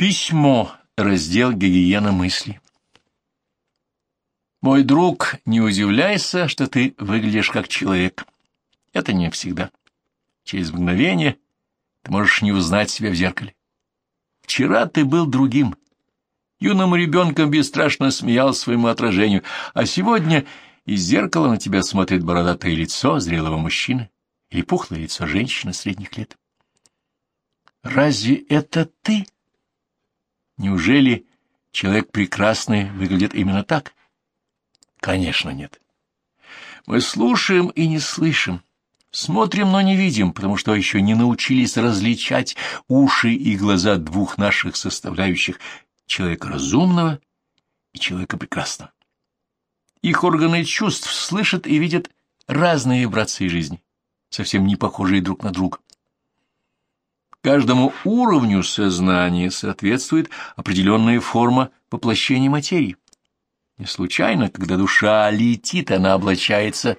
Письмо. Раздел «Гигиена мыслей». Мой друг, не удивляйся, что ты выглядишь как человек. Это не всегда. Через мгновение ты можешь не узнать себя в зеркале. Вчера ты был другим. Юным ребенком бесстрашно смеялся своему отражению, а сегодня из зеркала на тебя смотрит бородатое лицо зрелого мужчины или пухлое лицо женщины средних лет. Разве это ты? Неужели человек прекрасный выглядит именно так? Конечно, нет. Мы слушаем и не слышим, смотрим, но не видим, потому что еще не научились различать уши и глаза двух наших составляющих — человека разумного и человека прекрасного. Их органы чувств слышат и видят разные вибрации жизни, совсем не похожие друг на друга. Каждому уровню сознания соответствует определенная форма воплощения материи. Не случайно, когда душа летит, она облачается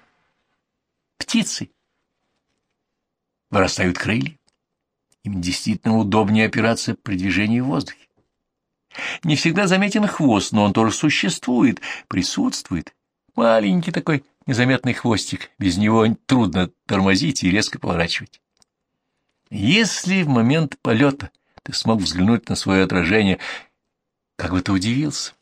птицей. Вырастают крылья. Им действительно удобнее опираться при движении в воздухе. Не всегда заметен хвост, но он тоже существует, присутствует. Маленький такой незаметный хвостик, без него трудно тормозить и резко поворачивать. Если в момент полета ты смог взглянуть на свое отражение, как бы ты удивился.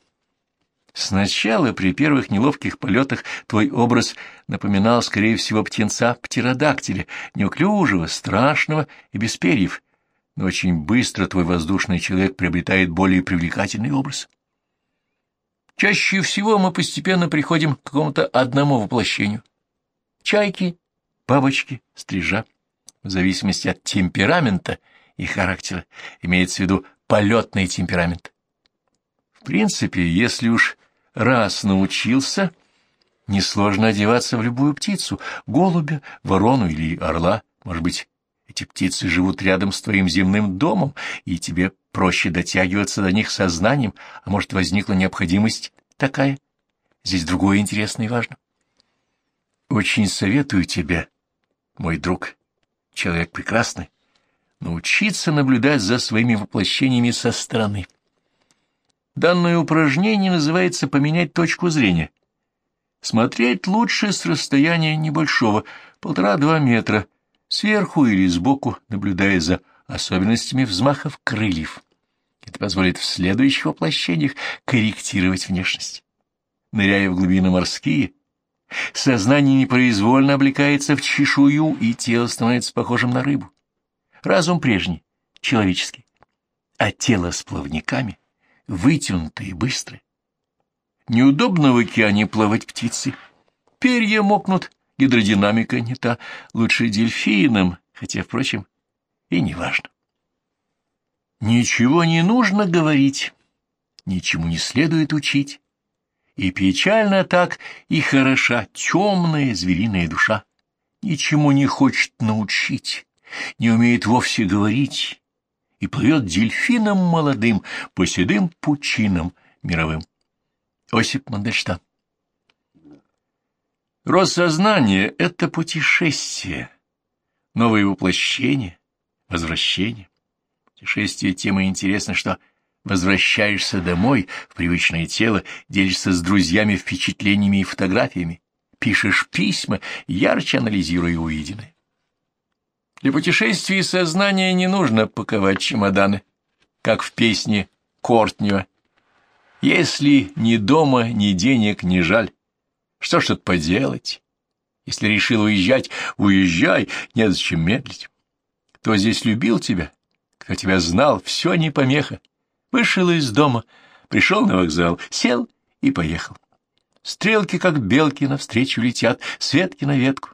Сначала, при первых неловких полетах, твой образ напоминал, скорее всего, птенца-птеродактиля, неуклюжего, страшного и без перьев, но очень быстро твой воздушный человек приобретает более привлекательный образ. Чаще всего мы постепенно приходим к какому-то одному воплощению. Чайки, бабочки, стрижа в зависимости от темперамента и характера, имеется в виду полетный темперамент. В принципе, если уж раз научился, несложно одеваться в любую птицу, голубя, ворону или орла. Может быть, эти птицы живут рядом с твоим земным домом, и тебе проще дотягиваться до них сознанием, а может, возникла необходимость такая. Здесь другое интересное и важно. Очень советую тебе, мой друг, человек прекрасный, научиться наблюдать за своими воплощениями со стороны. Данное упражнение называется «поменять точку зрения». Смотреть лучше с расстояния небольшого, полтора-два метра, сверху или сбоку, наблюдая за особенностями взмахов крыльев. Это позволит в следующих воплощениях корректировать внешность. Ныряя в глубины морские, Сознание непроизвольно облекается в чешую, и тело становится похожим на рыбу. Разум прежний, человеческий, а тело с плавниками, вытянутое и быстрое. Неудобно в океане плавать птицы. Перья мокнут, гидродинамика не та, лучше дельфинам, хотя, впрочем, и не важно. Ничего не нужно говорить, ничему не следует учить. И печально так, и хороша темная звериная душа. Ничему не хочет научить, не умеет вовсе говорить, и плывет дельфином молодым по седым пучинам мировым. Осип Мандельштам Рост сознания — это путешествие, новое воплощение, возвращение. Путешествие тем и интересно, что Возвращаешься домой, в привычное тело, делишься с друзьями впечатлениями и фотографиями, пишешь письма, ярче анализируя увиденное. Для путешествий сознания не нужно паковать чемоданы, как в песне Кортнева. Если ни дома, ни денег, ни жаль, что ж тут поделать? Если решил уезжать, уезжай, незачем медлить. Кто здесь любил тебя, кто тебя знал, все не помеха. Вышел из дома, пришел на вокзал, сел и поехал. Стрелки, как белки, навстречу летят, с ветки на ветку.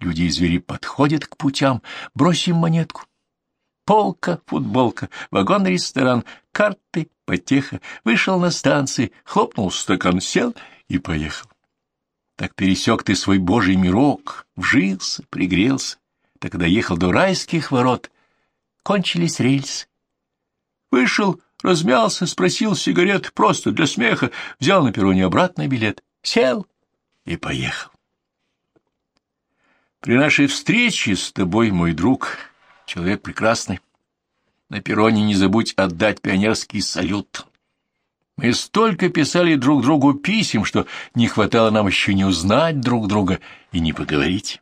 Люди и звери подходят к путям, бросим монетку. Полка, футболка, вагон-ресторан, карты, потеха. Вышел на станции, хлопнул стакан, сел и поехал. Так пересек ты свой божий мирок, вжился, пригрелся. Так когда ехал до райских ворот, кончились рельсы. Вышел размялся, спросил сигарет просто для смеха, взял на перроне обратный билет, сел и поехал. При нашей встрече с тобой, мой друг, человек прекрасный, на перроне не забудь отдать пионерский салют. Мы столько писали друг другу писем, что не хватало нам еще не узнать друг друга и не поговорить.